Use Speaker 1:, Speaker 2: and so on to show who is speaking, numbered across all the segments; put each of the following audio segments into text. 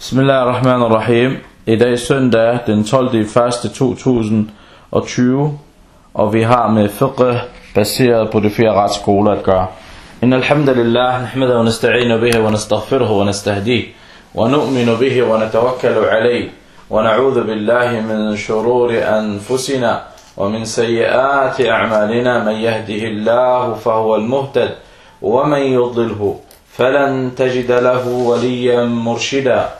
Speaker 1: Bismillahirrahmanirrahim. I dag søndag den 12. 1. 2020, og vi har med fiqh baseret på de fire retsskoler at gøre. إن الحمد لله نحمده ونستعين به ونستغفره ونستهديه ونؤمن به ونتوكل عليه ونعوذ بالله من شرور أنفسنا ومن سيئات أعمالنا من يهده الله فهو المهتد ومن يضله فلن تجد له وليا مرشدا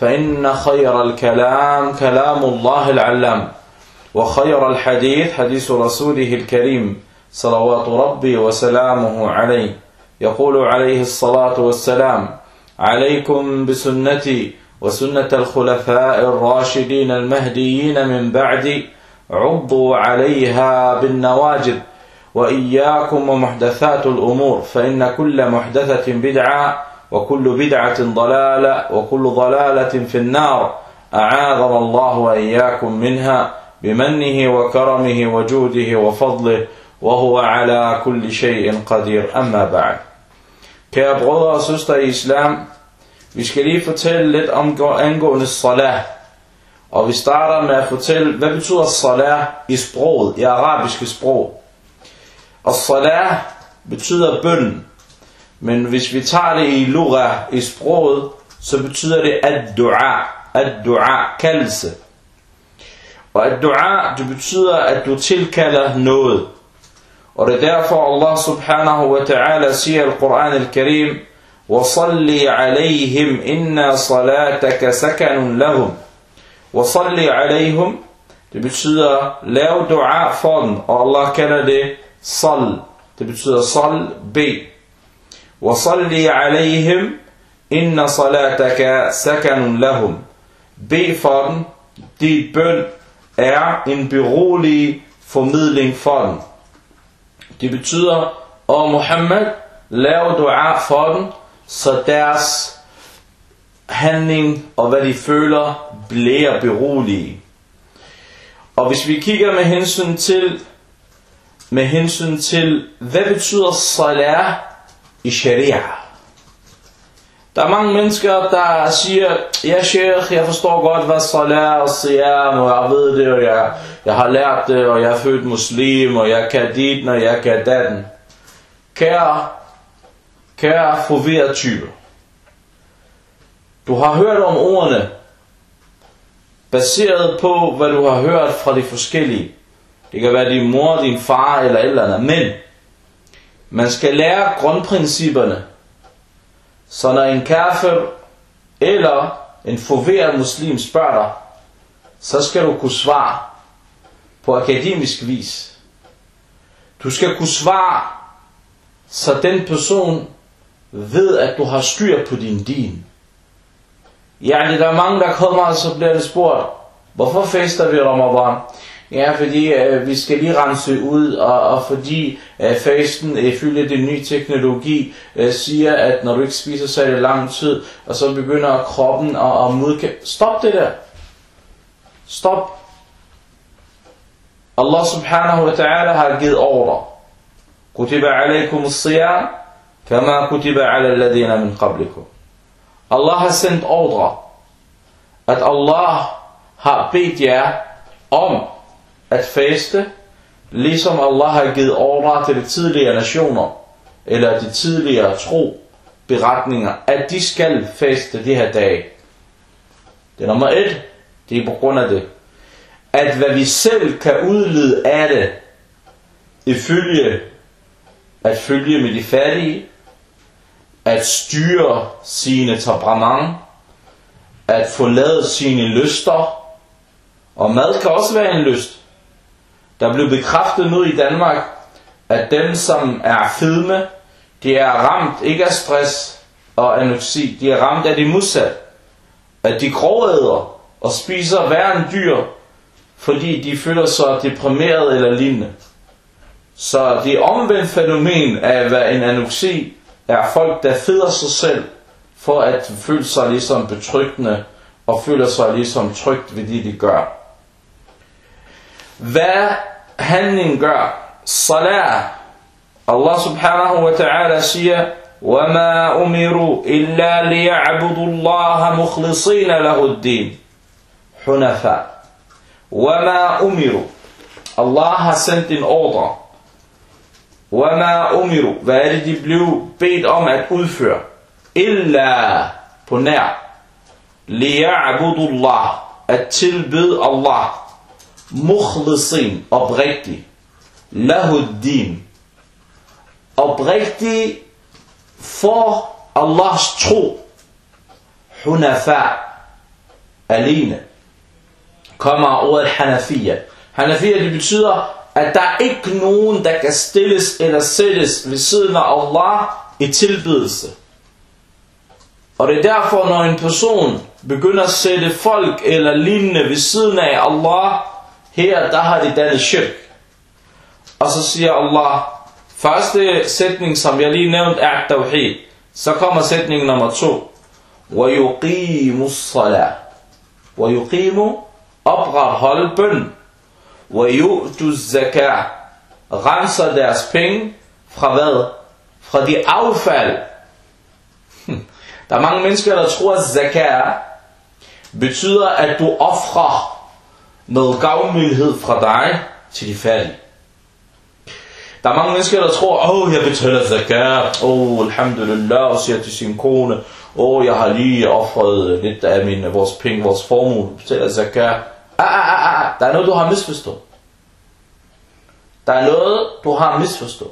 Speaker 1: فإن خير الكلام كلام الله العلام وخير الحديث حديث رسوله الكريم صلوات ربي وسلامه عليه. يقول عليه الصلاة والسلام عليكم بسنتي وسنة الخلفاء الراشدين المهديين من بعدي عضوا عليها بالنواجذ وإياكم ومحدثات الأمور فإن كل محدثة بدعة وكل بدعة ضلالة وكل ضلالة في النار أعاذنا الله وإياكم منها بمنه وكرمه وجوده وفضله وهو على كل شيء قدير أما بعد Kære brødre og søstre i islam, vi skal lige fortælle lidt om angående salah. Og vi starter med at fortælle, hvad betyder salah i sproget, i arabiske sprog. Og salah betyder bøn. Men hvis vi tager det i lugha, i sproget, så betyder det ad-du'a. Ad-du'a, kaldelse. Og ad-du'a, det betyder, at du tilkalder noget. Og det er derfor Allah subhanahu wa ta'ala siger i Al-Quran al-Karim وَصَلِّ عَلَيْهِمْ إِنَّا صَلَاتَكَ سَكَنٌ لَهُمْ وَصَلِّ عَلَيْهِمْ Det betyder lav dua for dem, og Allah kalder det sal. Det betyder sal, bed. وَصَلِّ عَلَيْهِمْ إِنَّ صَلَاتَكَ سَكَنٌ لَهُمْ Bed for dem, dit bøn er en berolig formidling for dem. Det betyder, og Muhammad, lav dua for dem, så deres handling og hvad de føler bliver berolige. Og hvis vi kigger med hensyn til, med hensyn til, hvad betyder salah i sharia? Der er mange mennesker, der siger, ja sheikh, jeg forstår godt, hvad salat og siyam, og jeg ved det, og jeg, jeg har lært det, og jeg er født muslim, og jeg kan dit, og jeg kan datten. Kære, kære forvirret type. Du har hørt om ordene, baseret på, hvad du har hørt fra de forskellige. Det kan være din mor, din far eller et eller andet. Men man skal lære grundprincipperne. Så når en kafir eller en forvirret muslim spørger dig, så skal du kunne svare på akademisk vis. Du skal kunne svare, så den person ved, at du har styr på din din. Ja, der er mange, der kommer, og så bliver det spurgt, hvorfor fester vi Ramadan? Ja, fordi øh, vi skal lige rense ud, og, og fordi øh, fasten øh, ifølge den nye teknologi øh, siger, at når du ikke spiser, så det lang tid, og så begynder kroppen at, at modkæmpe... Stop det der. Stop. Allah subhanahu wa ta'ala har givet ordre. Kutiba alaykum as-siyam, kama kutiba ala alladhina min qablikum. Allah har sendt ordre, at Allah har bedt jer om at faste, ligesom Allah har givet ordre til de tidligere nationer, eller de tidligere tro, beretninger, at de skal faste de her dage. Det er nummer et, det er på grund af det. At hvad vi selv kan udlede af det, ifølge at følge med de fattige, at styre sine temperament, at forlade sine lyster, og mad kan også være en lyst. Der blev bekræftet nu i Danmark, at dem som er fedme, de er ramt ikke af stress og anoxi, de er ramt af det modsatte. At de gråæder, og spiser hver en dyr, fordi de føler sig deprimeret eller lignende. Så det omvendt fænomen af hvad en anoxi er folk, der feder sig selv for at føle sig ligesom betryggende og føler sig ligesom trygt ved det, de gør. Hvad handlingen gør? Salah. Allah subhanahu wa ta'ala siger, وَمَا أُمِرُوا إِلَّا لِيَعْبُدُوا اللَّهَ مُخْلِصِينَ لَهُ الدِّينَ حنفاء وَمَا أُمِرُوا Allah har sendt en ordre. وَمَا أُمِرُوا Hvad er det, de blev bedt om at udføre? Illa på nær. لِيَعْبُدُوا اللَّهَ At tilbede Allah. Mukhlisin oprigtig. Lahuddin. Oprigtig for Allahs tro. Hunafa. Alene. Kommer ordet Hanafiya. Hanafiya det betyder, at der er ikke nogen, der kan stilles eller sættes ved siden af Allah i tilbedelse. Og det er derfor, når en person begynder at sætte folk eller lignende ved siden af Allah, her der har de dannet shirk. Og så siger Allah, første sætning, som jeg lige nævnte, er tawhid. Så kommer sætning nummer to. وَيُقِيمُ الصَّلَاةِ وَيُقِيمُ opretholde bøn. وَيُؤْتُ الزَّكَاةِ renser deres penge fra hvad? Fra de affald. Der er mange mennesker, der tror, at zakat betyder, at du offrer med gavmildhed fra dig til de fattige. Der er mange mennesker, der tror, åh, oh, jeg betaler zakat, åh, oh, alhamdulillah, og siger til sin kone, åh, oh, jeg har lige offret lidt af mine, vores penge, vores formue, betaler zakat. Ah, ah, ah, ah, ah, der er noget, du har misforstået. Der er noget, du har misforstået.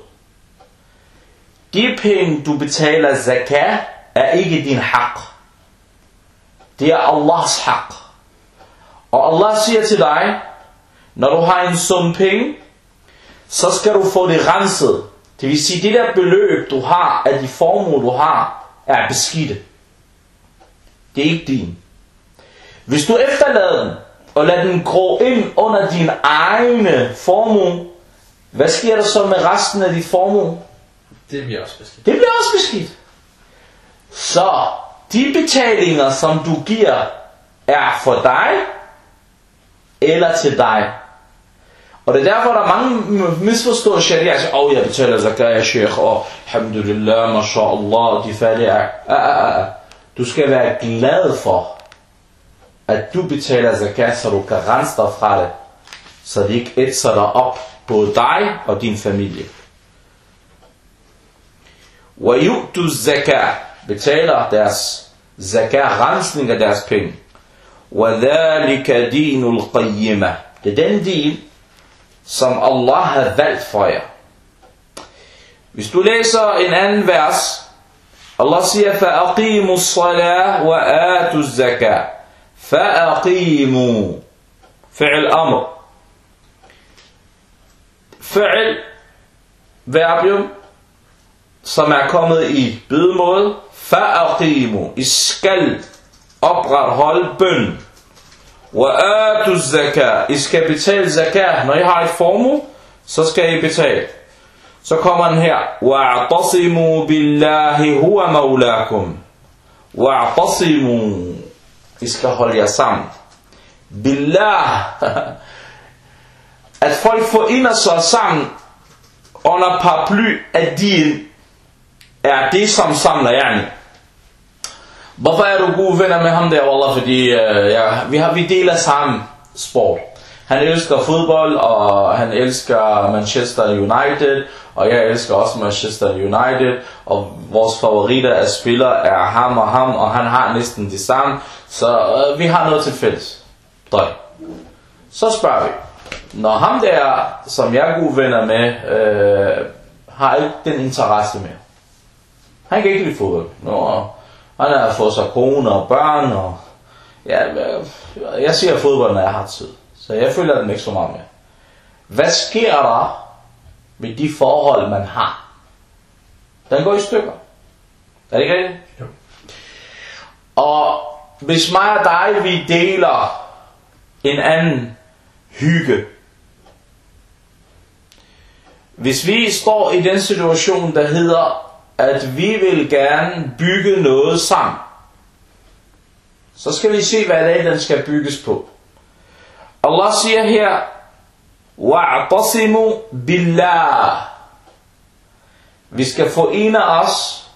Speaker 1: De penge, du betaler zakat, er ikke din haq. Det er Allahs haq. Og Allah siger til dig, når du har en sum penge, så skal du få det renset. Det vil sige, det der beløb, du har, af de formuer, du har, er beskidte. Det er ikke din. Hvis du efterlader den, og lader den gro ind under din egne formue, hvad sker der så med resten af dit formue?
Speaker 2: Det bliver også beskidt.
Speaker 1: Det bliver også beskidt. Så de betalinger, som du giver, er for dig eller til dig. Og det er derfor, der er mange misforstår sharia. Jeg siger, åh, oh, jeg betaler zakat, jeg sheikh, og alhamdulillah, mashallah, de fattige er. Ah, ah, ah. Du skal være glad for, at du betaler zakat, så du kan rense dig fra det, så det ikke ætser dig op, både dig og din familie. وَيُؤْتُ الزَّكَاء betaler deres zakat, rensning af deres penge. وَذَلِكَ دِينُ الْقَيِّمَةِ Det er den din, som Allah har valgt for jer. Hvis du læser en anden vers, Allah siger, فَأَقِيمُوا الصَّلَاةِ وَآتُوا الزَّكَاةِ فَأَقِيمُوا فعل أمر فعل verbium, som er kommet i bydemåde, فَأَقِيمُوا I skal opretholde bøn. وَآتُوا الزَّكَاةِ I skal betale zakat. Når I har et formue, så skal I betale. Så kommer den her. وَاعْتَصِمُوا بِاللَّهِ هُوَ مَوْلَاكُمْ وَاعْتَصِمُوا I skal holde jer sammen. Billah. At folk forener sig sammen under paraply af din er det, som samler jer. Hvorfor er du gode venner med ham der, Wallah? Fordi øh, ja, vi, har, vi deler samme sport. Han elsker fodbold, og han elsker Manchester United, og jeg elsker også Manchester United, og vores favoritter af spillere er ham og ham, og han har næsten det samme, så øh, vi har noget til fælles. Døj. Så spørger vi, når ham der, som jeg er gode venner med, øh, har ikke den interesse mere. Han kan ikke lide fodbold. Nå, han har fået sig kone og børn, og ja, jeg siger fodbold, når jeg har tid. Så jeg føler den ikke så meget med. Hvad sker der med de forhold, man har? Den går i stykker. Er det ikke rigtigt?
Speaker 2: Jo.
Speaker 1: Og hvis mig og dig, vi deler en anden hygge. Hvis vi står i den situation, der hedder, at vi vil gerne bygge noget sammen, så skal vi se, hvad det er, den skal bygges på. Allah siger her, وَاعْتَصِمُوا billah. Vi skal forene os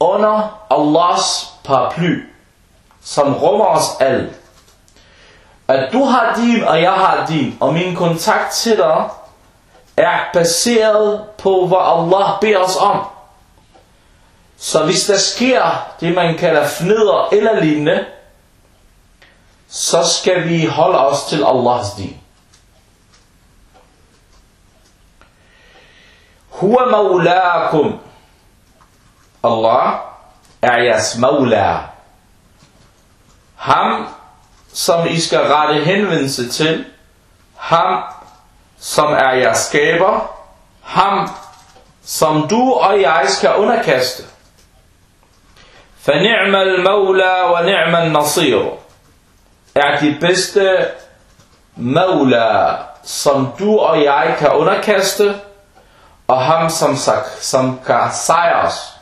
Speaker 1: under Allahs paraply, som rummer os alle. At du har din, og jeg har din, og min kontakt til dig, er baseret på, hvad Allah beder os om. Så hvis der sker det, man kalder fneder eller lignende, så skal vi holde os til Allahs din. Huwa maulakum. Allah er jeres maula. Ham, som I skal rette henvendelse til. Ham, som er jeres skaber. Ham, som du og jeg skal underkaste. فنعم المولى ونعم النصير er de bedste maula, som du og jeg kan underkaste, og ham som, som kan sejre os.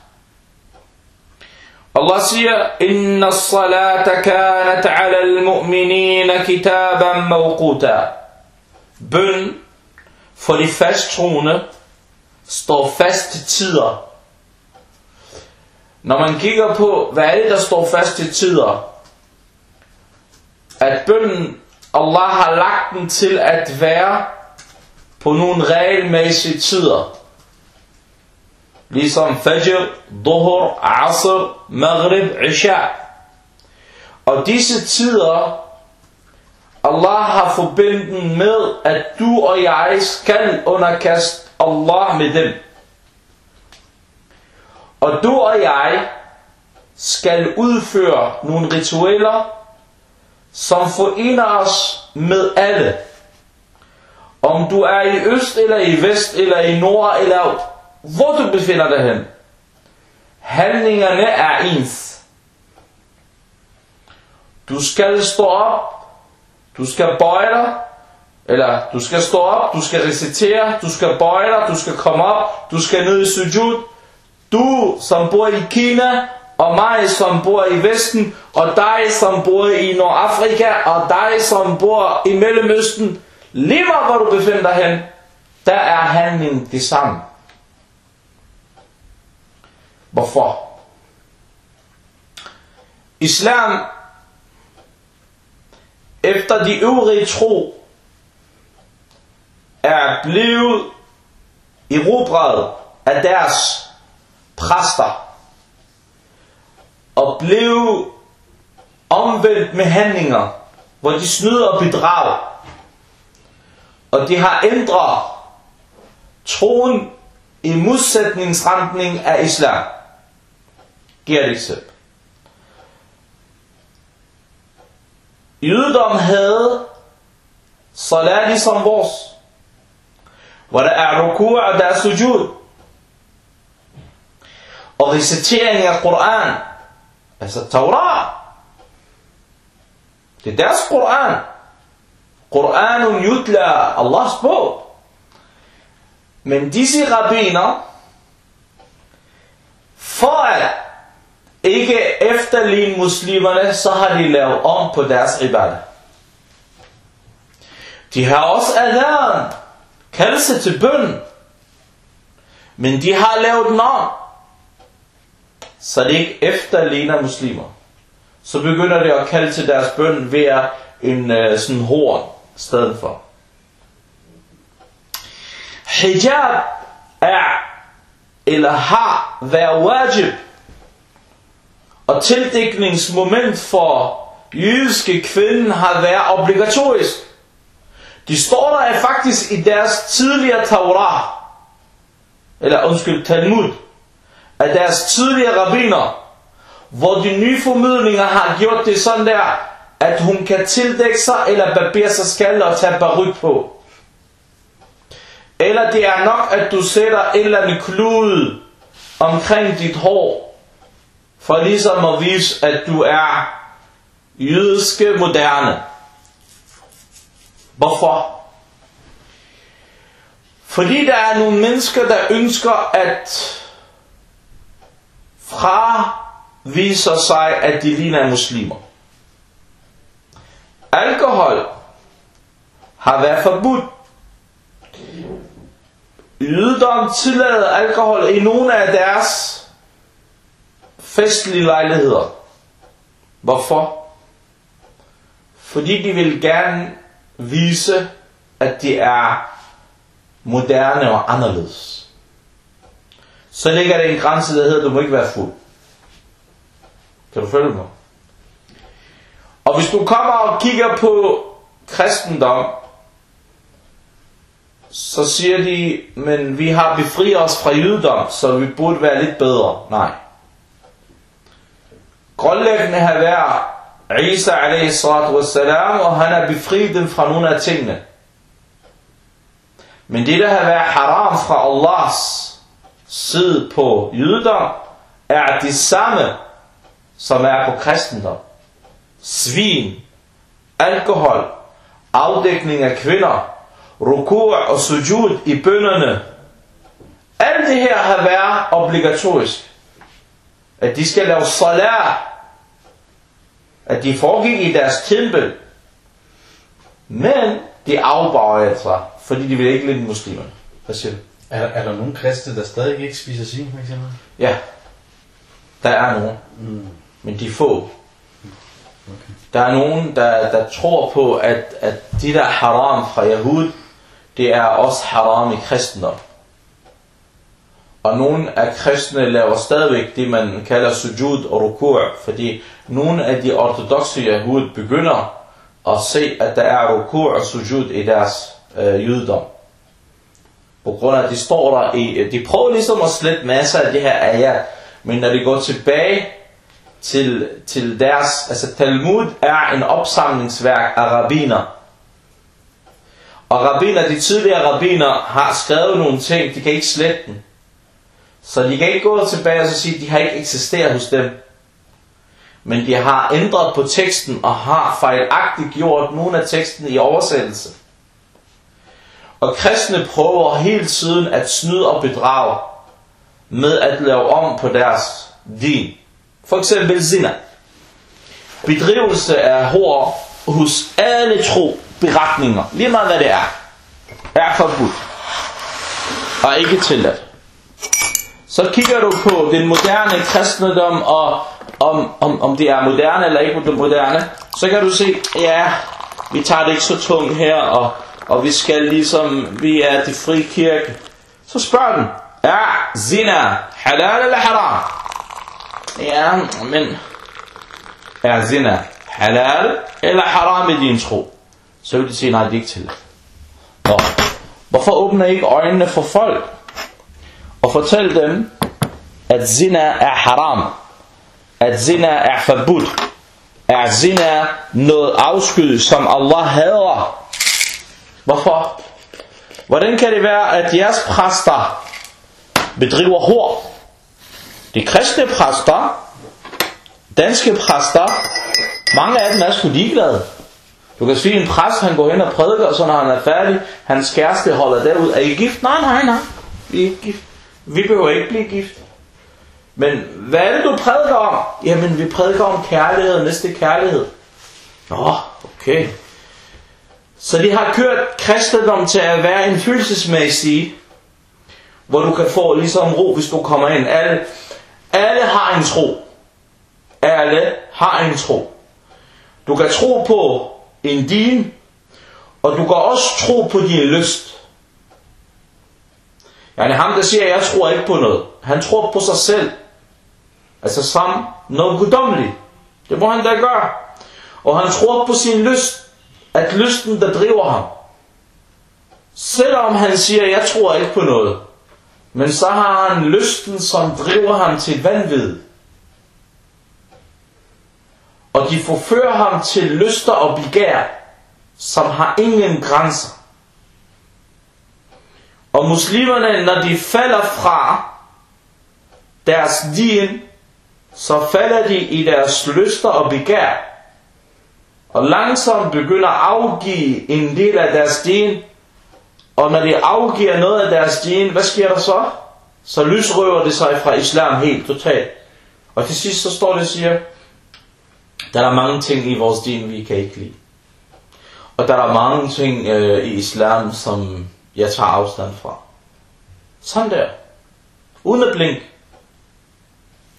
Speaker 1: Allah siger, Inna salata kanat ala al-mu'minina kitaban mawquta. Bøn for de fasttroende står fast tider. Når man kigger på, hvad er det, der står fast tider? At bønden, Allah har lagt den til at være på nogle regelmæssige tider. Ligesom Fajr, Dhuhr, Asr, Maghrib, Isha. Og disse tider, Allah har forbindet med, at du og jeg skal underkaste Allah med dem. Og du og jeg skal udføre nogle ritualer, som forener os med alle. Om du er i øst eller i vest eller i nord eller hvor du befinder dig hen. Handlingerne er ens. Du skal stå op, du skal bøje dig, eller du skal stå op, du skal recitere, du skal bøje dig, du skal komme op, du skal ned i sujud. Du, som bor i Kina, og mig, som bor i Vesten, og dig, som bor i Nordafrika, og dig, som bor i Mellemøsten, lige hvor du befinder dig hen, der er handling det samme. Hvorfor? Islam, efter de øvrige tro, er blevet erobret af deres præster og blev omvendt med handlinger, hvor de snyder og bedrager. Og de har ændret troen i modsætningsretning af islam. Giver et eksempel. Jødedom havde salat ligesom vores, hvor der er ruku' og der er sujud. Og recitering af Koran, altså Torah, det er deres Koran. Koranun yutla, Allahs bog. Men disse rabbiner, for at ikke efterligne muslimerne, så har de lavet om på deres ibadah. De har også adhæren, kaldelse til bøn, men de har lavet den om, så de ikke efterligner muslimer. Så begynder de at kalde til deres bøn ved en uh, sådan horn stedet for. Hijab er eller har været wajib og tildækningsmoment for jødiske kvinden har været obligatorisk. De står der faktisk i deres tidligere Torah, eller undskyld, Talmud, af deres tidligere rabbiner, hvor de nye formidlinger har gjort det sådan der, at hun kan tildække sig eller barbere sig skalle og tage baryt på. Eller det er nok, at du sætter et eller andet klude omkring dit hår, for ligesom at vise, at du er jødiske moderne. Hvorfor? Fordi der er nogle mennesker, der ønsker at fraviser sig, at de ligner muslimer. Alkohol har været forbudt. Jødedom tillader alkohol i nogle af deres festlige lejligheder. Hvorfor? Fordi de vil gerne vise, at de er moderne og anderledes. Så ligger der en grænse, der hedder, at du må ikke være fuld. Kan du følge mig? Og hvis du kommer og kigger på kristendom, så siger de, men vi har befriet os fra jødedom, så vi burde være lidt bedre. Nej. Grundlæggende have været Isa alaihi salatu wassalam, og han har befriet dem fra nogle af tingene. Men det der har været haram fra Allahs side på jødedom, er det samme, som er på kristendom. Svin, alkohol, afdækning af kvinder, rukur og sujud i bønderne. Alt det her har været obligatorisk. At de skal lave salat. At de foregik i deres tempel. Men de afbøjer sig, fordi de vil ikke lide muslimerne. Hvad siger du?
Speaker 2: Er, er der nogen kristne, der stadig ikke spiser svin, for eksempel?
Speaker 1: Ja, der er nogen.
Speaker 2: Mm.
Speaker 1: Men de er få.
Speaker 2: Okay.
Speaker 1: Der er nogen, der, der tror på, at, at de der haram fra Yahud, det er også haram i kristendom. Og nogle af kristne laver stadigvæk det, man kalder sujud og rukur, fordi nogle af de ortodoxe jahud begynder at se, at der er rukur og sujud i deres øh, jødedom. På grund af, at de står der i, de prøver ligesom at slette masser af det her ayat, men når de går tilbage til, til deres, altså Talmud er en opsamlingsværk af rabbiner. Og rabbiner, de tidligere rabbiner har skrevet nogle ting, de kan ikke slette den. Så de kan ikke gå tilbage og så sige, at de har ikke eksisteret hos dem. Men de har ændret på teksten og har fejlagtigt gjort nogle af teksten i oversættelse. Og kristne prøver hele tiden at snyde og bedrage med at lave om på deres din. For eksempel zina. Bedrivelse af hår hos alle tro beretninger, lige meget hvad det er, er forbudt og ikke tilladt. Så kigger du på den moderne kristendom, og om, om, om det er moderne eller ikke moderne, så kan du se, ja, vi tager det ikke så tungt her, og, og vi skal ligesom, vi er det fri kirke. Så spørg den, ja, zina halal eller haram? Ja, men er zina halal eller haram i din tro? Så vil de sige, nej, det er ikke til. Nå, hvorfor åbner I ikke øjnene for folk? Og fortæl dem, at zina er haram. At zina er forbudt. at zina noget afskyd, som Allah hader? Hvorfor? Hvordan kan det være, at jeres præster bedriver hår? De kristne præster, danske præster, mange af dem er sgu ligeglade. Du kan sige, en præst, han går hen og prædiker, og så når han er færdig, hans kæreste holder derud. Er I gift? Nej, nej, nej. Vi er ikke gift. Vi behøver ikke blive gift. Men hvad er det, du prædiker om? Jamen, vi prædiker om kærlighed og næste kærlighed. Nå, okay. Så de har kørt kristendom til at være en følelsesmæssig, hvor du kan få ligesom ro, hvis du kommer ind. Alle, alle har en tro. Alle har en tro. Du kan tro på en din, og du kan også tro på din lyst. Yani ham, der siger, jeg tror ikke på noget. Han tror på sig selv. Altså som noget guddommeligt. Det må han da gøre. Og han tror på sin lyst. At lysten, der driver ham. Selvom han siger, jeg tror ikke på noget. Men så har han lysten, som driver ham til vanvid. Og de forfører ham til lyster og begær, som har ingen grænser. Og muslimerne, når de falder fra deres din, så falder de i deres lyster og begær, og langsomt begynder at afgive en del af deres din, og når de afgiver noget af deres din, hvad sker der så? Så lysrøver det sig fra islam helt totalt. Og til sidst så står det og siger, der er mange ting i vores din, vi kan ikke lide. Og der er mange ting øh, i islam, som jeg tager afstand fra. Sådan der. Uden at blink.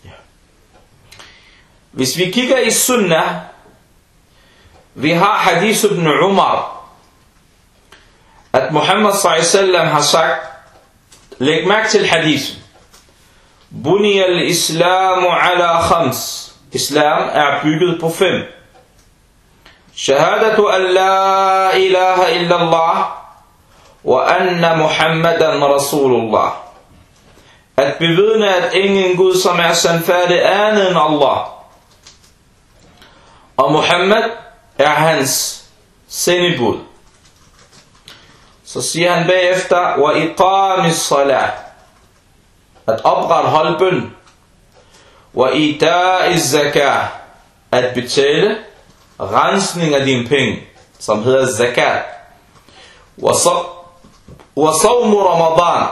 Speaker 1: Ja. Hvis vi kigger i sunnah, vi har hadith ibn Umar, at Muhammad sallallahu har sagt, læg mærke til hadith. Buni al-islamu ala khams. Islam er bygget på fem. Shahadatu an la ilaha illallah anna Muhammadan Rasulullah. At bevidne, at ingen Gud, som er sandfærdig, er andet end Allah. Og Muhammad er hans sendebud. Så siger han bagefter, iqamis salat. At opretholde bøn. Ita'iz zakat. At betale rensning af dine penge, som hedder zakat. Wa وصوم رمضان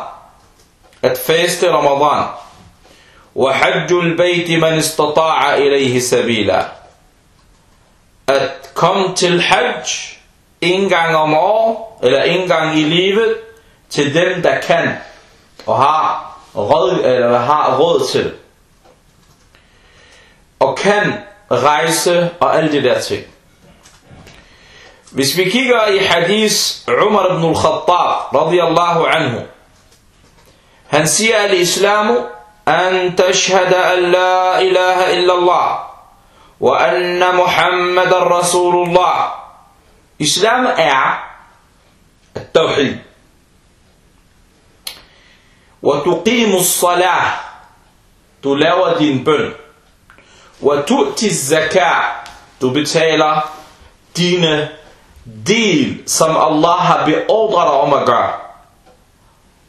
Speaker 1: At faste ramadan. وحج البيت من استطاع istata'a سبيلا. At komme til hajj en gang om år, eller en gang i livet, til dem, der kan, og har råd, eller har råd til. Og kan rejse og alle de der ting. Hvis vi kigger i hadith Umar ibn al-Khattab radiyallahu anhu, han siger al-islamu an tashhada an la ilaha illallah wa anna muhammadan rasulullah. Islam er التوحيد وتقيم الصلاة تلاوة din bøn وتؤتي الزكاة du betaler dine del, som Allah har beordret dig om at gøre.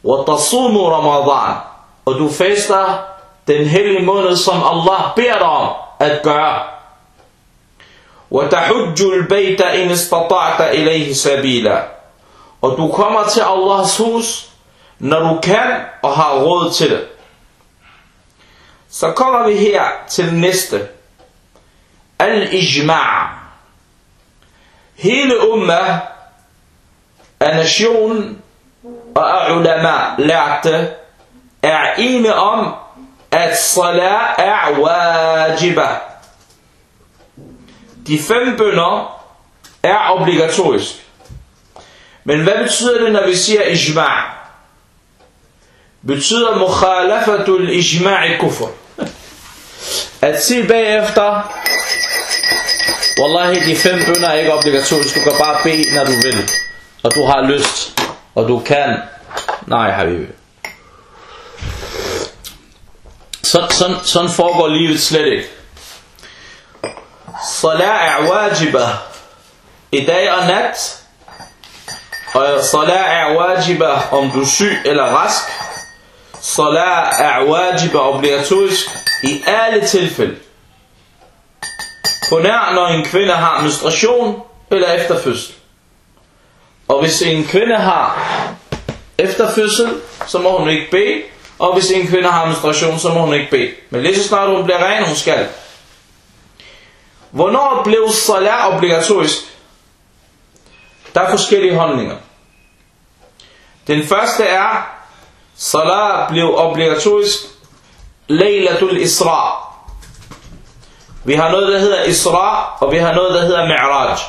Speaker 1: وتصوم رمضان og du faster den hellige måned, som Allah beder dig om at gøre. وتحج البيت إن استطعت إليه سبيلا og du kommer til Allahs hus, når du kan og har råd til det. Så kommer vi her til næste. Al-ijma' Hele umma af nationen og af ulama lærte er enige om, at salat er wajiba. De fem bønder er obligatorisk. Men hvad betyder det, når vi siger ijma'? Betyder mukhalafatul ijma'i kufr. At sige bagefter, Wallahi, de fem bønder er ikke obligatorisk. Du kan bare bede, når du vil. Og du har lyst. Og du kan. Nej, habibi. Sådan, sådan, sådan foregår livet slet ikke. Salat er wajiba. I dag og nat. Og salat er wajiba, om du er syg eller rask. Salat er wajiba obligatorisk i alle tilfælde. På nær, når en kvinde har menstruation eller efter fødsel. Og hvis en kvinde har efter fødsel, så må hun ikke bede. Og hvis en kvinde har menstruation, så må hun ikke bede. Men lige så snart hun bliver ren, hun skal. Hvornår blev salat obligatorisk? Der er forskellige holdninger. Den første er, salat blev obligatorisk Laylatul Isra. Vi har noget, der hedder Isra, og vi har noget, der hedder Mi'raj.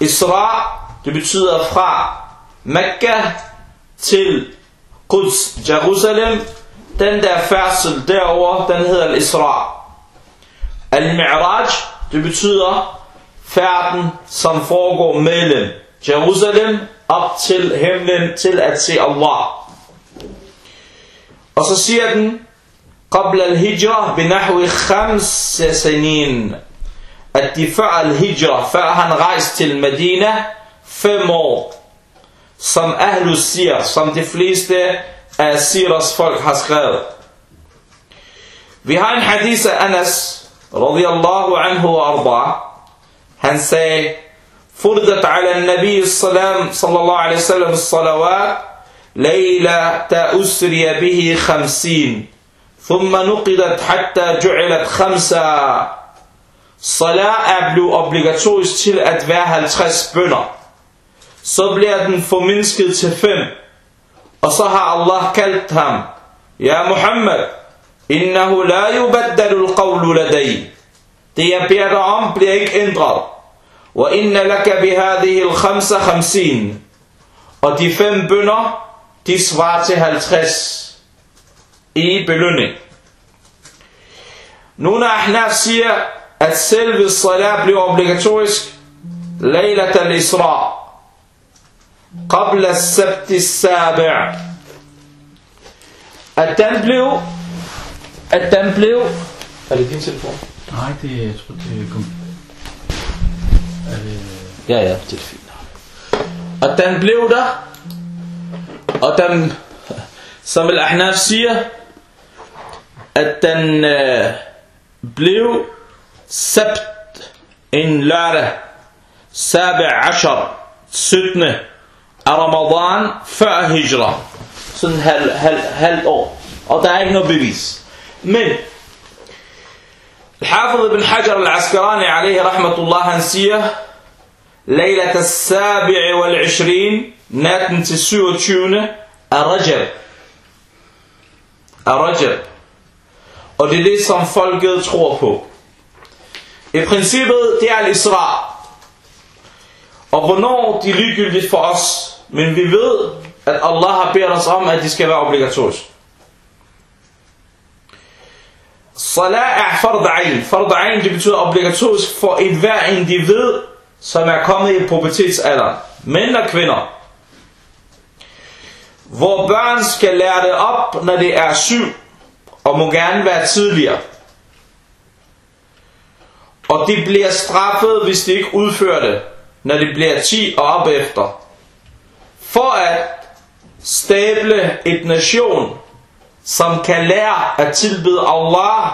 Speaker 1: Isra, det betyder fra Mekka til Quds, Jerusalem. Den der færdsel derover, den hedder Isra. Al-Mi'raj, det betyder færden, som foregår mellem Jerusalem op til himlen til at se Allah. Og så siger den, قبل الهجرة بنحو خمس سنين at de før al-hijra, før han rejste til Medina, fem år, som Ahlus Sir, som de fleste af Siras folk har skrevet. Vi har en hadith af Anas, radiyallahu anhu wa arda. Han sagde, فرضت على النبي السلام صلى الله عليه وسلم الصلوات ليلة أسري به خمسين ثم نقضت حتى جعلت خمسة Salat er blevet obligatorisk til at være 50 bønder. Så bliver den formindsket til 5. Og så har Allah kaldt ham, Ja Muhammad, innahu la yubaddalu al-qawlu ladai. Det jeg beder dig om bliver ikke ændret. Wa inna laka bihadihi al-khamsa khamsin. Og de fem bønder, de svarer til 50 i belønning. Nogle af Ahnaf siger, at selve salat bliver obligatorisk Lejlat al-Isra Qabla al-Sabt al-Sabi' At den blev At den blev Er det din telefon?
Speaker 2: Nej, det jeg tror det kom Er det
Speaker 1: Ja, ja, det er fint At den blev der Og den Som al-Ahnaf siger at den øh, blev sabt en lørdag, sabi ashar, 17. af Ramadan, før hijra. Sådan halv, halv, halvt år. Og der er ikke noget bevis. Men, الحافظ ابن حجر العسقلاني عليه رحمة الله han siger, ليلة السابع والعشرين natten til 27. af Rajab. Af Rajab. Og det er det, som folket tror på. I princippet, det er al-Isra. Og hvornår de er ligegyldigt for os. Men vi ved, at Allah har bedt os om, at de skal være obligatoriske. Salah er fard ayn. Fard ayn, det betyder obligatorisk for et hver individ, som er kommet i pubertetsalderen. Mænd og kvinder. Hvor børn skal lære det op, når det er syv, og må gerne være tidligere. Og de bliver straffet, hvis de ikke udfører det, når de bliver 10 og op efter. For at stable et nation, som kan lære at tilbede Allah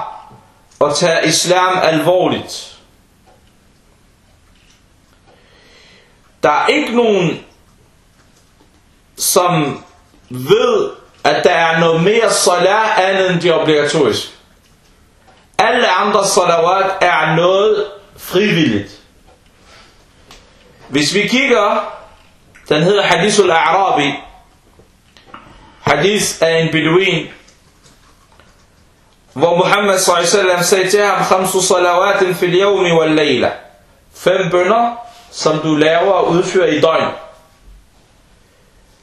Speaker 1: og tage islam alvorligt. Der er ikke nogen, som ved, at der er noget mere salat andet end de obligatoriske. Alle andre salawat er noget frivilligt. Hvis vi kigger, den hedder Hadithul A'rabi. Hadith af en beduin, hvor Muhammad s.a.v. sagde til ham, Khamsu salawatin fil yawmi wal layla. Fem bønder, som du laver og udfører i døgn.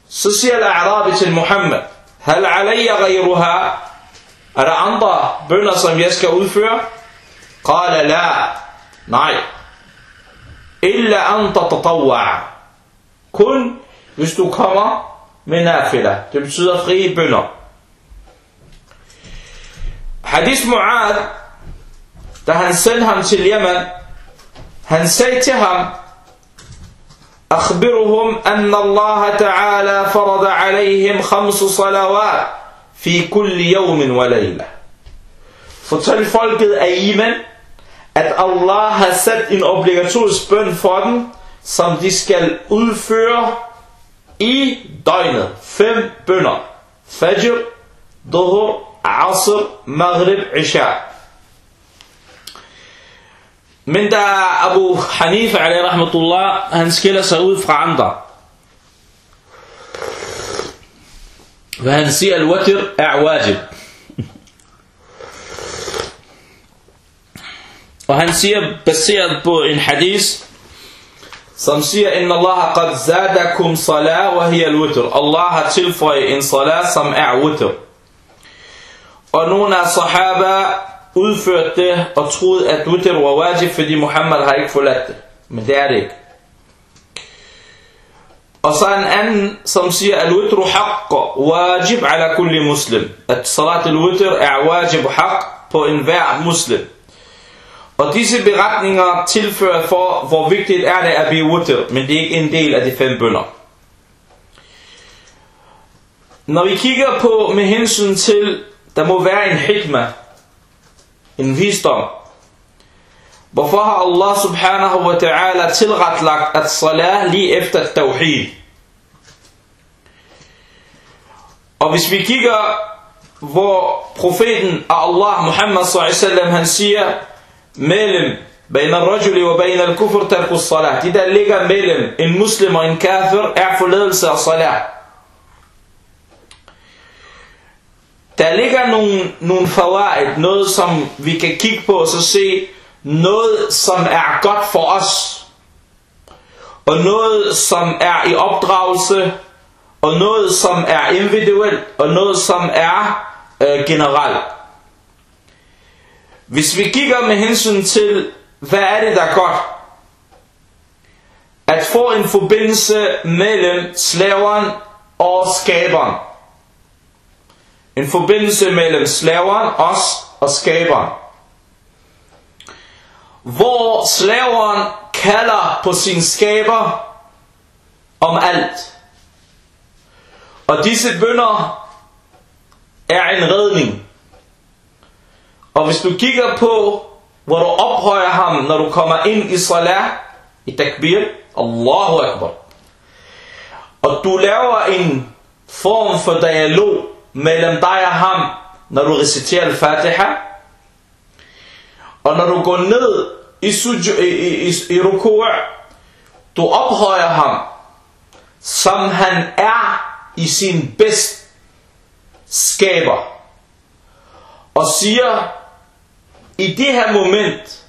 Speaker 1: Så siger Al-A'rabi til Muhammad, Hal alayya ghayruha? Er der andre bønder, som jeg skal udføre? Qala la. Nej. Illa anta tatawwa. Kun hvis du kommer med nafila. Det betyder frie bønder. Hadith Mu'ad, da han sendte ham til Yemen, han sagde til ham, أخبرهم أن الله تعالى فرض عليهم خمس صلوات في كل يوم وليلة Fortæl folket af Iman, at Allah har sat en obligatorisk bøn for dem, som de skal udføre i døgnet. Fem bønder. Fajr, Dhuhr, Asr, Maghrib, Isha. Men da Abu Hanifa, alaihi rahmatullah, han skiller sig ud fra andre. Hvad han siger, al-watir er wajib. Og han siger, baseret på en hadith, som siger, Inna Allah qad zadakum salat, wa hiya al-witr. Allah har tilføjet en salat, som er witr. Og nogle af sahaba udført det og troet, at witr var wajib, fordi Muhammad har ikke forladt det. Men det er det ikke. Og så en anden, som siger, at al-witr haqq, wajib ala kulli muslim. At salat al-witr er wajib haqq på enhver muslim. Og disse beretninger tilfører for, hvor vigtigt er det at blive witr, men det er ikke en del af de fem bønder. Når vi kigger på med hensyn til, der må være en hikmah, visdom. Hvorfor har Allah subhanahu wa ta'ala tilretlagt at salah lige efter tawhid? Og hvis vi kigger, hvor profeten af Allah, Muhammad sallallahu han siger, mellem بين الرجل وبين الكفر ترك الصلاة det der ligger mellem en muslim og en kafir er forladelse af salat der ligger nogle, nogle fawaid, noget som vi kan kigge på og så se noget som er godt for os og noget som er i opdragelse og noget som er individuelt og noget som er øh, generelt hvis vi kigger med hensyn til hvad er det, der er godt? At få en forbindelse mellem slaveren og skaberen. En forbindelse mellem slaveren os og skaberen. Hvor slaveren kalder på sin skaber om alt. Og disse bønder er en redning. Og hvis du kigger på hvor du ophøjer ham, når du kommer ind i salat, i takbir, Allahu Akbar. Og du laver en form for dialog mellem dig og ham, når du reciterer al-Fatiha. Og når du går ned i, suju, i, i, i, i du ophøjer ham, som han er i sin bedst skaber. Og siger, i det her moment,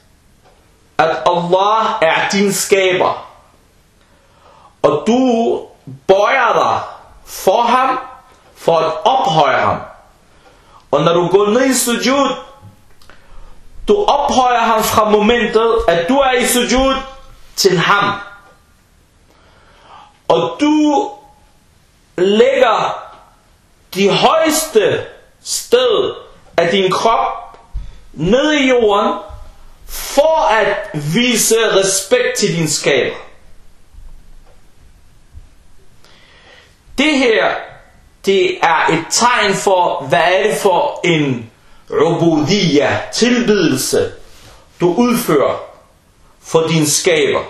Speaker 1: at Allah er din skaber, og du bøjer dig for ham, for at ophøje ham. Og når du går ned i sujud, du ophøjer ham fra momentet, at du er i sujud til ham. Og du lægger de højeste sted af din krop ned i jorden, for at vise respekt til din skaber. Det her, det er et tegn for, hvad er det for en ubudiyya, tilbydelse, du udfører for din skaber.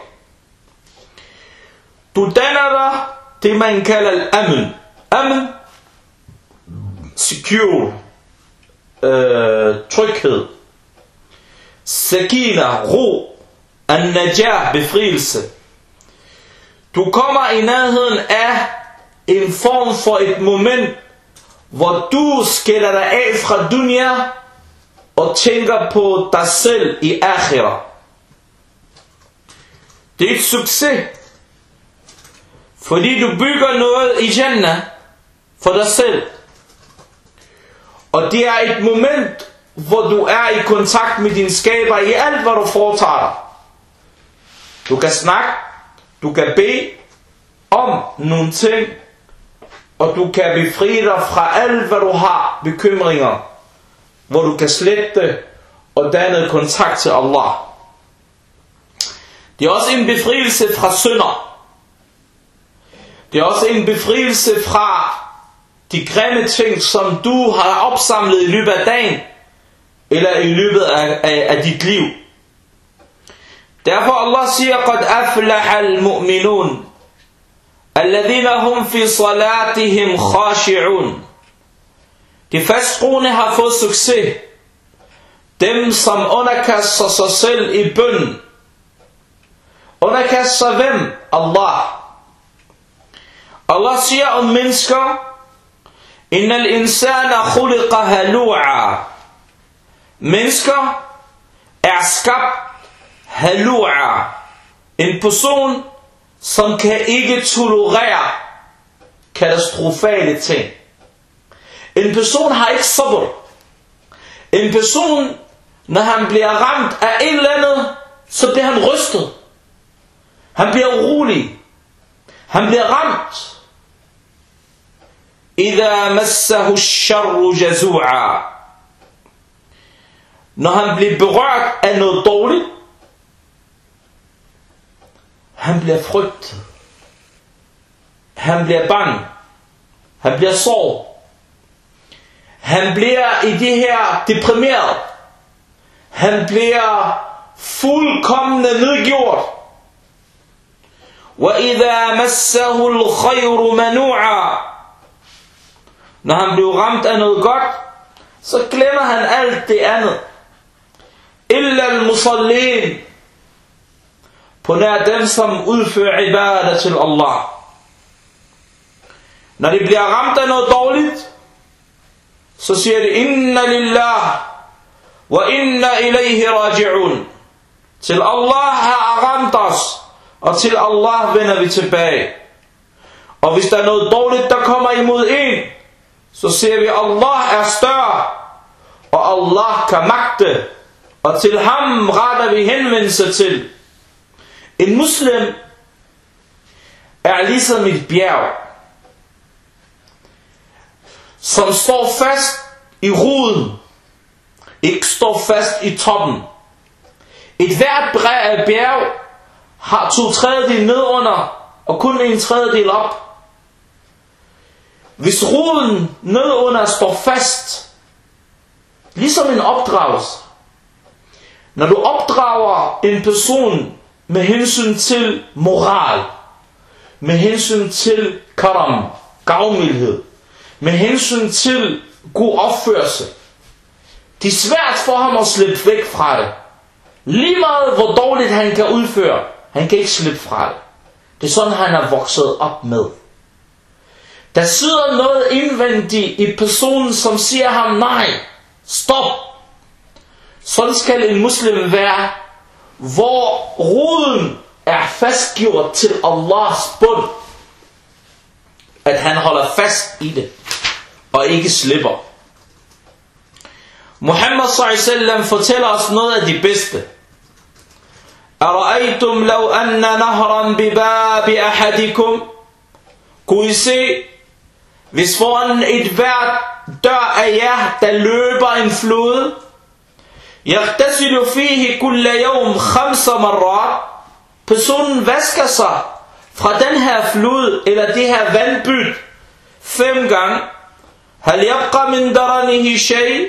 Speaker 1: Du danner dig det, man kalder al-amen. Amen, secure, øh, tryghed. Sakina, ro. An-najah, befrielse. Du kommer i nærheden af en form for et moment, hvor du skiller dig af fra dunya og tænker på dig selv i akhira. Det er et succes, fordi du bygger noget i Jannah for dig selv. Og det er et moment, hvor du er i kontakt med din skaber i alt, hvad du foretager dig. Du kan snakke, du kan bede om nogle ting, og du kan befri dig fra alt, hvad du har bekymringer, hvor du kan slette og danne kontakt til Allah. Det er også en befrielse fra synder. Det er også en befrielse fra de grimme ting, som du har opsamlet i løbet af dagen, eller i løbet af, af, af dit liv. Derfor Allah siger, قَدْ أَفْلَحَ الْمُؤْمِنُونَ الَّذِينَ هُمْ فِي صَلَاتِهِمْ خَاشِعُونَ De fasttroende har fået succes. Dem, som underkaster sig selv i bøn. Underkaster hvem? Allah. Allah siger om mennesker, إن الإنسان خلق هلوعا Mennesker er skabt halua. En person, som kan ikke tolerere katastrofale ting. En person har ikke sabr. En person, når han bliver ramt af et eller andet, så bliver han rystet. Han bliver urolig. Han bliver ramt. إذا مسه الشر جزوعا Når han bliver berørt af noget dårligt, han bliver frygtet. Han bliver bang. Han bliver sorg. Han bliver i det her deprimeret. Han bliver fuldkommende nedgjort. وَإِذَا مَسَّهُ الْخَيْرُ مَنُوعًا Når han bliver ramt af noget godt, så glemmer han alt det andet. إِلَّا الْمُصَلِّينَ hun er dem, som udfører ibadah til Allah. Når de bliver ramt af noget dårligt, så siger de, Inna lillah, wa inna ilayhi raji'un. Til Allah har ramt os, og til Allah vender vi tilbage. Og hvis der er noget dårligt, der kommer imod en, så siger vi, Allah er større, og Allah kan magte, og til ham retter vi henvendelse til. En muslim er ligesom et bjerg, som står fast i roden, ikke står fast i toppen. Et hvert bjerg har to tredjedel nedunder, og kun en tredjedel op. Hvis roden nedunder står fast, ligesom en opdragelse, når du opdrager en person med hensyn til moral, med hensyn til karam, gavmildhed, med hensyn til god opførsel. Det er svært for ham at slippe væk fra det. Lige meget hvor dårligt han kan udføre, han kan ikke slippe fra det. Det er sådan, han er vokset op med. Der sidder noget indvendigt i personen, som siger ham, nej, stop. Sådan skal en muslim være, hvor roden er fastgjort til Allahs bund. At han holder fast i det, og ikke slipper. Muhammad s.a.v. fortæller os noget af de bedste. أرأيتم لو أن نهرا بباب أحدكم Kunne I se, hvis foran et hvert dør af jer, der løber en flod, يغتسل فيه كل يوم خمس مرات Personen vasker sig fra den her flod, eller det her vandbyt, fem gange. هل يبقى من درنه شيء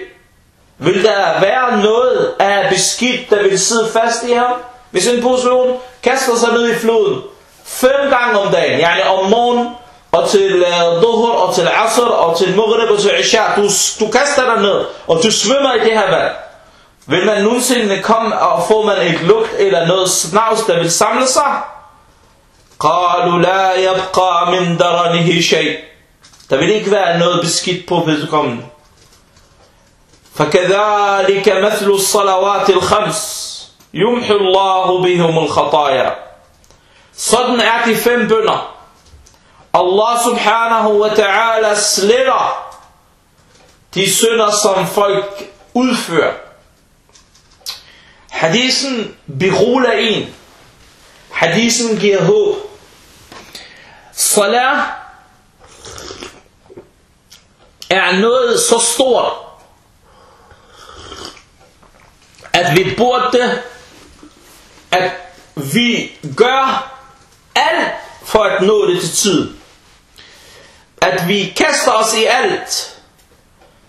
Speaker 1: Vil der være noget af beskidt, der vil sidde fast i ham? Hvis en person kaster sig ned i floden fem gange om dagen, yani om morgen og til uh, duhur og til asr og til maghrib og til isha, du, du kaster dig ned og du svømmer i det her vand. Vil man nogensinde komme og få man et lugt eller noget snavs, der vil samle sig? قالوا لا يبقى من درنه شيء Der vil ikke være noget beskidt på vedkommende. فكذلك مثل الصلوات الخمس يمحو الله بهم الخطايا Sådan er de fem bønder. Allah subhanahu wa ta'ala sletter de synder, som folk udfører. Hadisen beroler en. Hadisen giver håb. Salah er noget så stort, at vi burde, at vi gør alt for at nå det til tid. At vi kaster os i alt.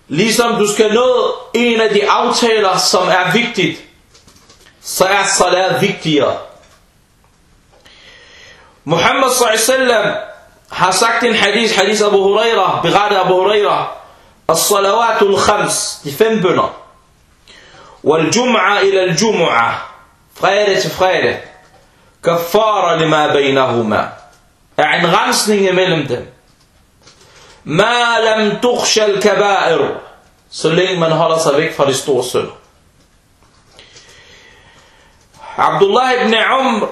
Speaker 1: Ligesom du skal nå en af de aftaler, som er vigtigt, صحيح الصلاة ذي اختيار محمد صلى الله عليه وسلم حسكت حديث حديث أبو هريرة بغير أبو هريرة. الصلوات الخمس تفنبنا والجمعة إلى الجمعة. فريدة فريدة كفارة لما بينهما. يعني غنسنين mellem dem ما لم تخشى الكبائر. så من man holder sig væk fra de store Abdullah ibn Umr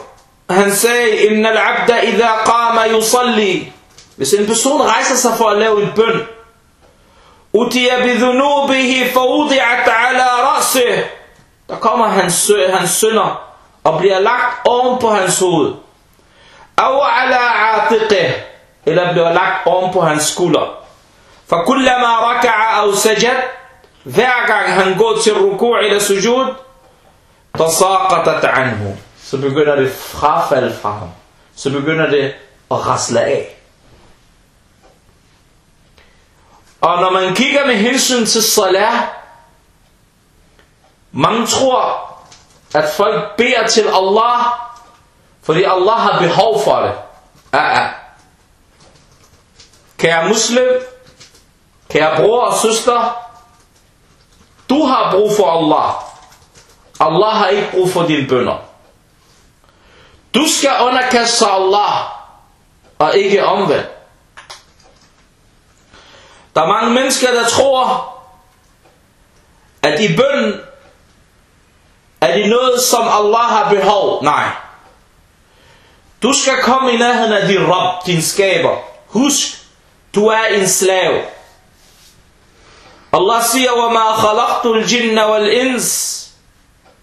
Speaker 1: han sagde inna al-abda idha qama yusalli hvis en person rejser sig for at lave en bøn utiya bi dhunubihi fawudi'at ala ra'sih der kommer hans, hans sønder og bliver lagt oven på hans hoved. Aw ala atiqih, eller bliver lagt oven på hans skulder. For kullama raka'a aw sajad, hver gang han går til ruku' eller sujud, tasaqatat anhu. Så begynder det frafald fra ham. Så begynder det at rasle af. Og når man kigger med hensyn til salat, Mange tror, at folk beder til Allah, fordi Allah har behov for det. Ah, ah. Kære muslim, kære bror og søster, du har brug for Allah. Allah har ikke brug for dine bønder. Du skal underkaste sig Allah, og ikke omvendt. Der er mange mennesker, der tror, at i bøn er det noget, som Allah har behov. Nej. Du skal komme i nærheden af din Rab, din skaber. Husk, du er en slave. Allah siger, وَمَا خَلَقْتُ الْجِنَّ وَالْإِنسِ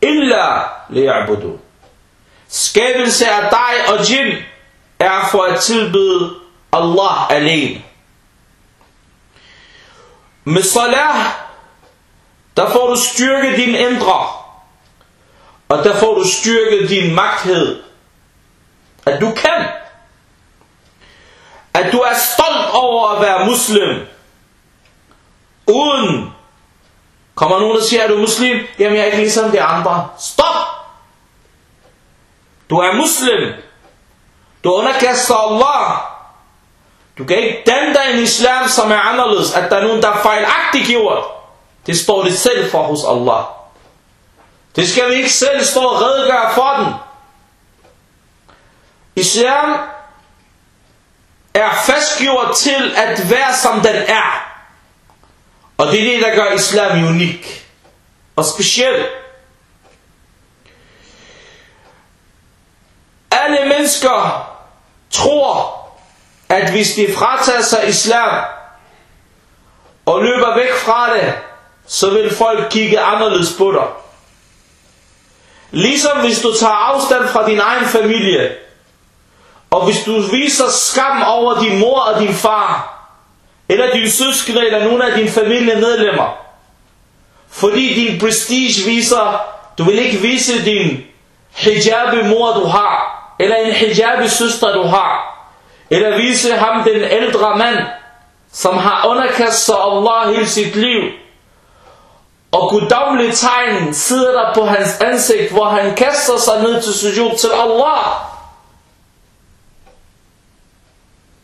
Speaker 1: Illa liya'budu. Skabelse af dig og jinn er for at tilbyde Allah alene. Med salah, der får du styrke din indre, og der får du styrke din magthed, at du kan. At du er stolt over at være muslim, uden Kommer nogen, og siger, at du er muslim? Jamen, jeg er ikke ligesom de andre. Stop! Du er muslim. Du underkaster Allah. Du kan ikke danne dig en islam, som er anderledes, at der er nogen, der er fejlagtigt gjort. Det står det selv for hos Allah. Det skal vi ikke selv stå og redegøre for den. Islam er fastgjort til at være som den er. Og det er det, der gør islam unik og speciel. Alle mennesker tror, at hvis de fratager sig islam og løber væk fra det, så vil folk kigge anderledes på dig. Ligesom hvis du tager afstand fra din egen familie, og hvis du viser skam over din mor og din far, eller din søskende, eller nogle af dine familiemedlemmer, fordi din prestige viser, du vil ikke vise din hijabi mor du har, eller en hijabi søster du har, eller vise ham den ældre mand, som har underkastet Allah hele sit liv, og guddommelige tegn sidder der på hans ansigt, hvor han kaster sig ned til sujud til Allah.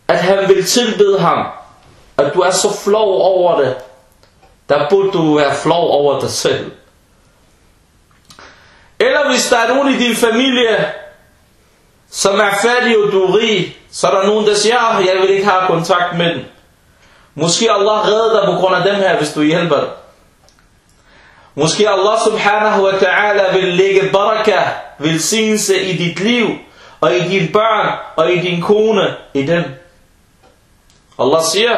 Speaker 1: At han vil tilbede ham. At du er så flov over det. Der burde du være flov over dig selv. Eller hvis der er nogen i din familie, som er fattig og du er rig, så er der nogen, der siger, ah, jeg vil ikke have kontakt med dem. Måske Allah redder dig på grund af dem her, hvis du hjælper dem. Måske Allah subhanahu wa ta'ala vil lægge baraka, velsignelse i dit liv, og i dine børn, og i din kone, i dem. Allah siger,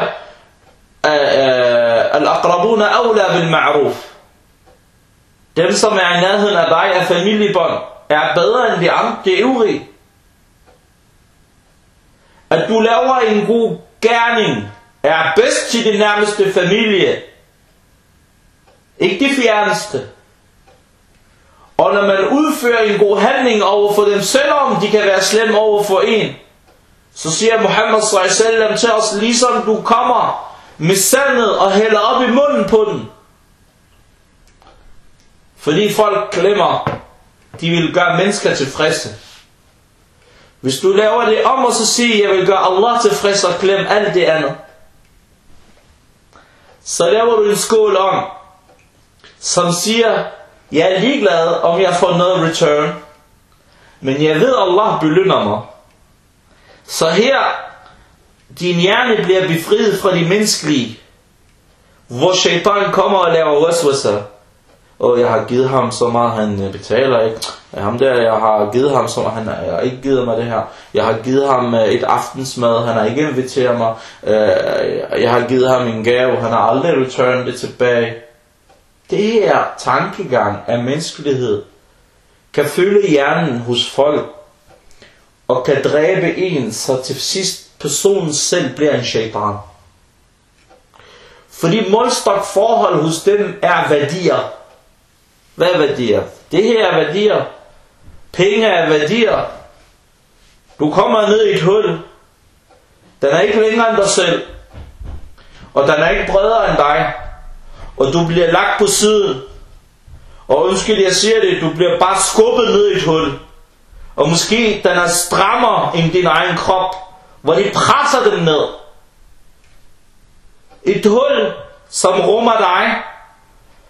Speaker 1: Al-aqrabuna awla bil ma'ruf. Dem, som er i nærheden af dig af familiebånd, er bedre end de andre, de øvrige. At du laver en god gerning, er bedst til din nærmeste familie, ikke det fjerneste. Og når man udfører en god handling over for dem, selvom de kan være slemme over for en, så siger Muhammad s.a.v. til os, ligesom du kommer med sandet og hælder op i munden på den. Fordi folk glemmer, de vil gøre mennesker tilfredse. Hvis du laver det om og så siger, jeg vil gøre Allah tilfreds og glem alt det andet. Så laver du en skål om, som siger, jeg er ligeglad, om jeg får noget return, men jeg ved, Allah belønner mig. Så her, din hjerne bliver befriet fra de menneskelige, hvor shaitan kommer og laver waswasa. Og jeg har givet ham så meget, han øh, betaler ikke. Ham der, jeg har givet ham så meget, han har ikke givet mig det her. Jeg har givet ham øh, et aftensmad, han har ikke inviteret mig. Øh, jeg har givet ham en gave, han har aldrig returned det tilbage. Det her tankegang af menneskelighed kan fylde hjernen hos folk og kan dræbe en, så til sidst personen selv bliver en shaitan. Fordi målstok forhold hos dem er værdier. Hvad er værdier? Det her er værdier. Penge er værdier. Du kommer ned i et hul. Den er ikke længere end dig selv. Og den er ikke bredere end dig og du bliver lagt på siden, Og undskyld, jeg siger det, du bliver bare skubbet ned i et hul. Og måske den er strammere end din egen krop, hvor de presser dem ned. Et hul, som rummer dig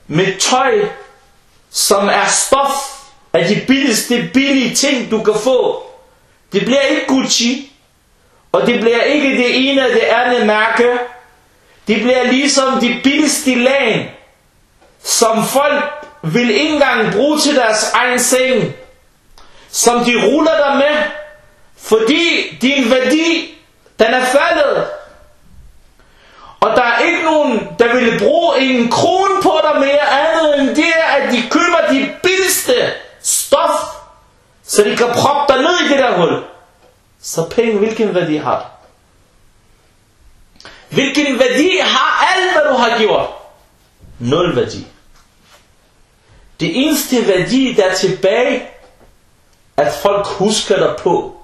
Speaker 1: med tøj, som er stof af de billigste billige ting, du kan få. Det bliver ikke Gucci, og det bliver ikke det ene og det andet mærke. Det bliver ligesom de billigste lag, som folk vil ikke engang bruge til deres egen seng, som de ruller dig med, fordi din værdi, den er faldet. Og der er ikke nogen, der vil bruge en krone på dig mere andet end det, at de køber de billigste stof, så de kan proppe dig ned i det der hul. Så penge, hvilken værdi har? Hvilken værdi har alt, hvad du har gjort? Nul værdi. Det eneste værdi, der er tilbage, at folk husker dig på,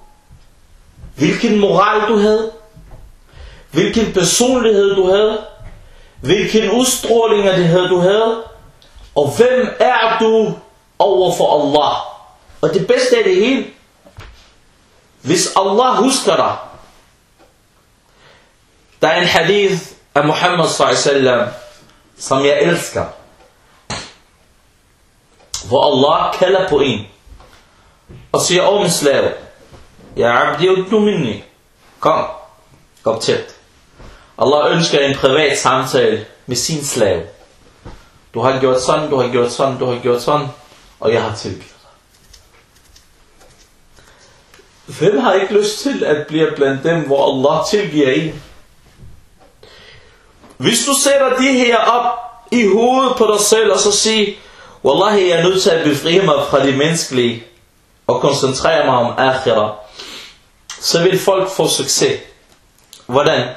Speaker 1: hvilken moral du havde, hvilken personlighed du havde, hvilken udstråling af det havde du havde, og hvem er du over for Allah. Og det bedste af det hele, hvis Allah husker dig, der er en hadith af Muhammad sallallahu som jeg elsker, hvor Allah kalder på en, og siger, åh min slave, jeg abdi udnu minni, kom, kom tæt. Allah ønsker en privat samtale med sin slave. Du har gjort sådan, du har gjort sådan, du har gjort sådan, og jeg har tilgivet dig. Hvem har ikke lyst til at blive blandt dem, hvor Allah tilgiver en? Hvis du sætter de her op i hovedet på dig selv, og så siger, Wallahi, jeg er nødt til at befri mig fra det menneskelige, og koncentrere mig om akhira, så vil folk få succes. Hvordan?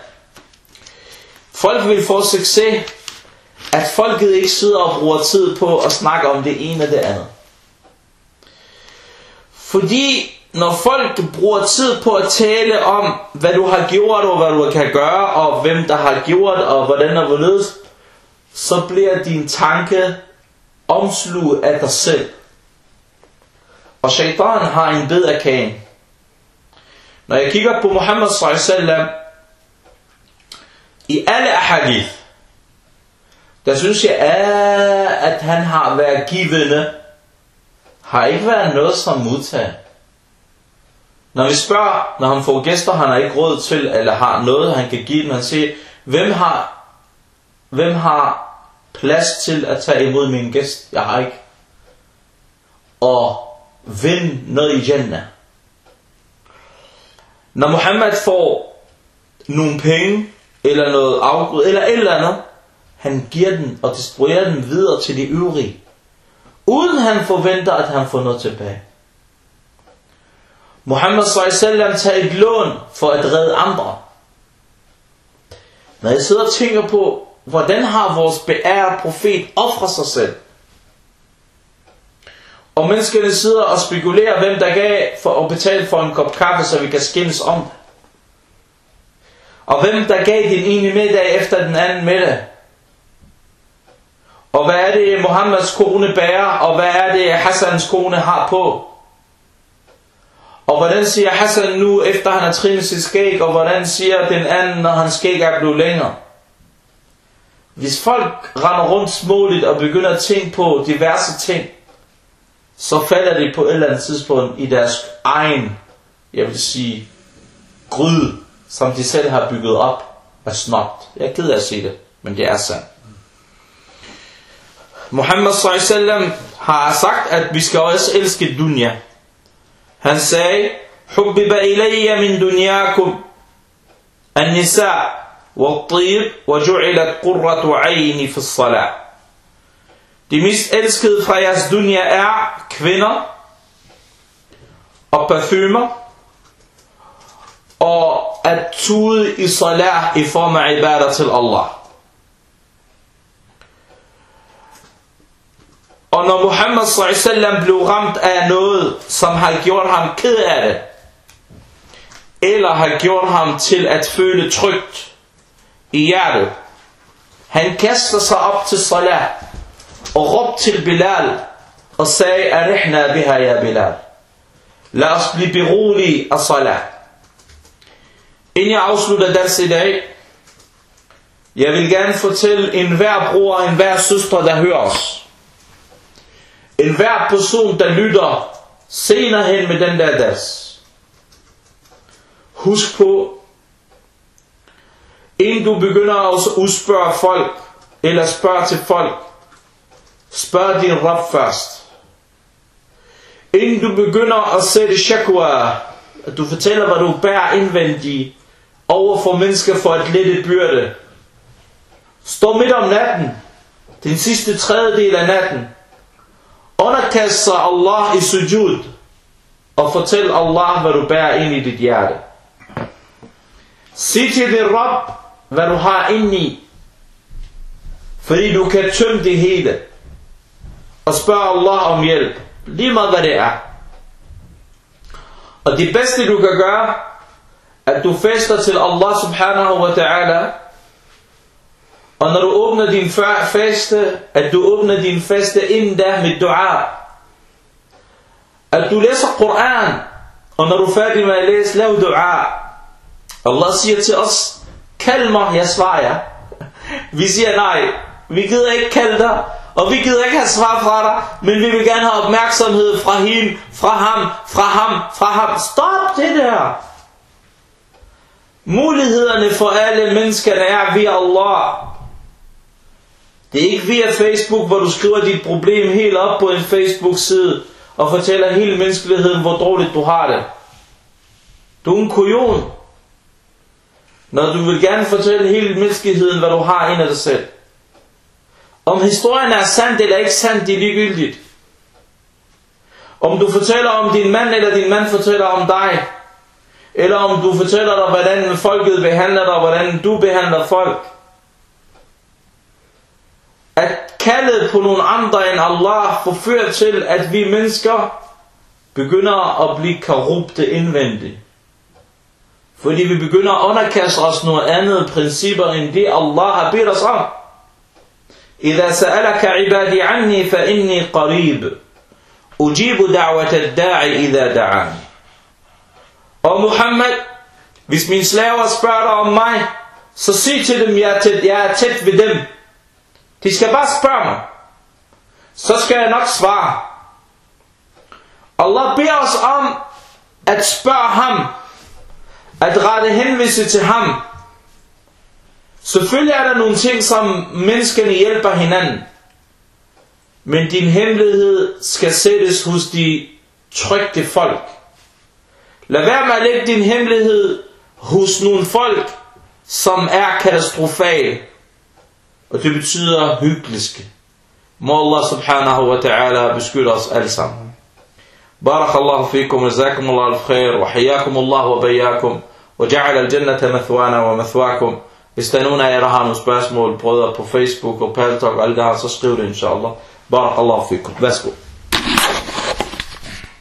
Speaker 1: Folk vil få succes, at folket ikke sidder og bruger tid på at snakke om det ene og det andet. Fordi når folk bruger tid på at tale om, hvad du har gjort, og hvad du kan gøre, og hvem der har gjort, og hvordan og hvorledes, så bliver din tanke omsluget af dig selv. Og shaitan har en bid af kagen. Når jeg kigger på Muhammad sallallahu i alle ahadith, der synes jeg, øh, at han har været givende, har ikke været noget som modtager. Når vi spørger, når han får gæster, han har ikke råd til, eller har noget, han kan give dem, han siger, hvem har, hvem har plads til at tage imod min gæst? Jeg har ikke. Og vind noget i Jannah. Når Muhammad får nogle penge, eller noget afgrød, eller et eller andet, han giver den og distribuerer den videre til de øvrige, uden han forventer, at han får noget tilbage. Muhammad s.a.v. tager et lån for at redde andre. Når jeg sidder og tænker på, hvordan har vores beærede profet offret sig selv? Og menneskene sidder og spekulerer, hvem der gav for at betale for en kop kaffe, så vi kan skændes om det. Og hvem der gav den ene middag efter den anden middag. Og hvad er det Mohammeds kone bærer, og hvad er det Hassans kone har på? Og hvordan siger Hassan nu, efter han har trimmet sit skæg, og hvordan siger den anden, når hans skæg er blevet længere? Hvis folk render rundt småligt og begynder at tænke på diverse ting, så falder de på et eller andet tidspunkt i deres egen, jeg vil sige, gryde, som de selv har bygget op af snot. Jeg er ked af at sige det, men det er sandt. Muhammad sallallahu har sagt, at vi skal også elske dunya. Han sagde, حبب إلي من دنياكم النساء والطيب وجعلت قرة عيني في الصلاة de mest elskede fra jeres dunja er kvinder og parfumer og at tude i salah i form af ibadah til Allah. Og når Muhammad s.a.v. blev ramt af noget, som har gjort ham ked af det, eller har gjort ham til at føle trygt i hjertet, han kaster sig op til salat, og råbte til Bilal og sagde, Arihna biha ya Bilal. Lad os blive berolige af salat. Inden jeg afslutter deres i dag, jeg vil gerne fortælle en hver bror og en hver søster, der hører os. En hver person, der lytter senere hen med den der deres. Husk på, inden du begynder at udspørge folk, eller spørge til folk, spørg din Rab først. Inden du begynder at sætte shakwa, at du fortæller, hvad du bærer indvendigt over for mennesker for at lette byrde. Stå midt om natten, den sidste tredjedel af natten, underkast sig Allah i sujud, og fortæl Allah, hvad du bærer ind i dit hjerte. Sig til din Rab, hvad du har inde i, fordi du kan tømme det hele, og spørger Allah om hjælp, lige meget hvad det er. Og det bedste du kan gøre, at du fester til Allah subhanahu wa ta'ala, og når du åbner din faste, at du åbner din faste inden med dua. At du læser Koran, og når du er færdig med at læse, lav dua. Allah siger til os, kald mig, jeg svarer jer. Vi siger nej, vi gider ikke kalde dig, og vi gider ikke have svar fra dig, men vi vil gerne have opmærksomhed fra hende, fra ham, fra ham, fra ham. Stop det der! Mulighederne for alle mennesker er via Allah. Det er ikke via Facebook, hvor du skriver dit problem helt op på en Facebook-side og fortæller hele menneskeligheden, hvor dårligt du har det. Du er en kujon. Når du vil gerne fortælle hele menneskeligheden, hvad du har ind af dig selv. Om historien er sandt eller ikke sandt, det er ligegyldigt. Om du fortæller om din mand, eller din mand fortæller om dig. Eller om du fortæller dig, hvordan folket behandler dig, hvordan du behandler folk. At kaldet på nogle andre end Allah forfører til, at vi mennesker begynder at blive korrupte indvendigt. Fordi vi begynder at underkaste os nogle andre principper, end det Allah har bedt os om. إذا سألك عبادي عني فإني قريب أجيب دعوة الداعي إذا دعاني Og Muhammad, hvis mine slaver spørger dig om mig, så sig til dem, jeg er tæt, jeg er tæt ved dem. De skal bare spørge mig. Så skal jeg nok svare. Allah beder os om at spørge ham, at rette henvise til ham. Selvfølgelig er der nogle ting, som menneskene hjælper hinanden. Men din hemmelighed skal sættes hos de trygte folk. Lad være med at lægge din hemmelighed hos nogle folk, som er katastrofale. Og det betyder hyggelige. Må Allah subhanahu wa ta'ala beskytte os alle sammen. بارك الله فيكم وجزاكم الله الخير وحياكم الله وبياكم وجعل الجنة مثوانا ومثواكم hvis der er nogen af jer, der har nogle spørgsmål, brødre på Facebook og Paltalk og alt det her, så skriv det inshallah. Barakallahu fikum. Værsgo.